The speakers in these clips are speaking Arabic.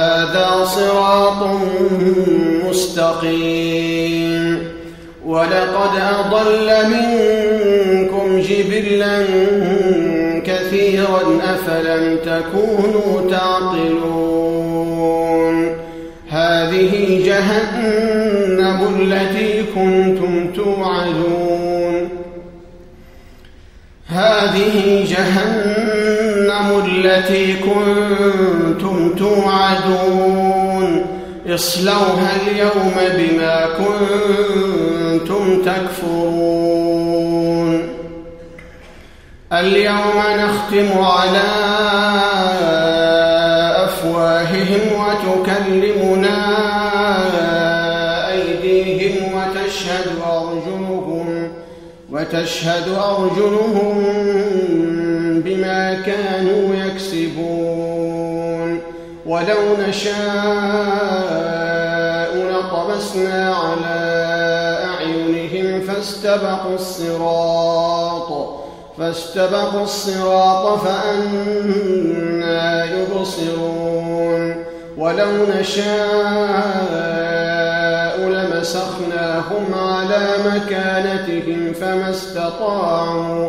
هذا صراط مستقيم. ولقد أضل منكم جبلا كثيرا أفلم تكونوا تعقلون. هذه جهنم التي كنتم توعدون. هذه جهنم التي كنتم توعدون. اصلوها اليوم بما كنتم تكفرون. اليوم نختم على أفواههم وتكلمنا أيديهم وتشهد أرجلهم وتشهد أرجلهم بما كانوا يكسبون. ولو نشاء لطمسنا على أعينهم فاستبقوا الصراط. فاستبقوا الصراط فأنا يبصرون. ولو نشاء لمسخناهم على مكانتهم فما استطاعوا.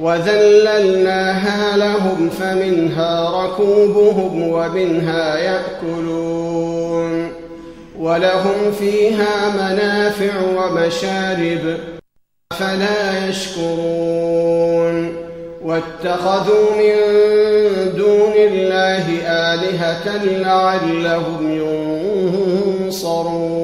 وذللناها لهم فمنها ركوبهم ومنها يأكلون ولهم فيها منافع ومشارب فلا يشكرون واتخذوا من دون الله آلهة لعلهم ينصرون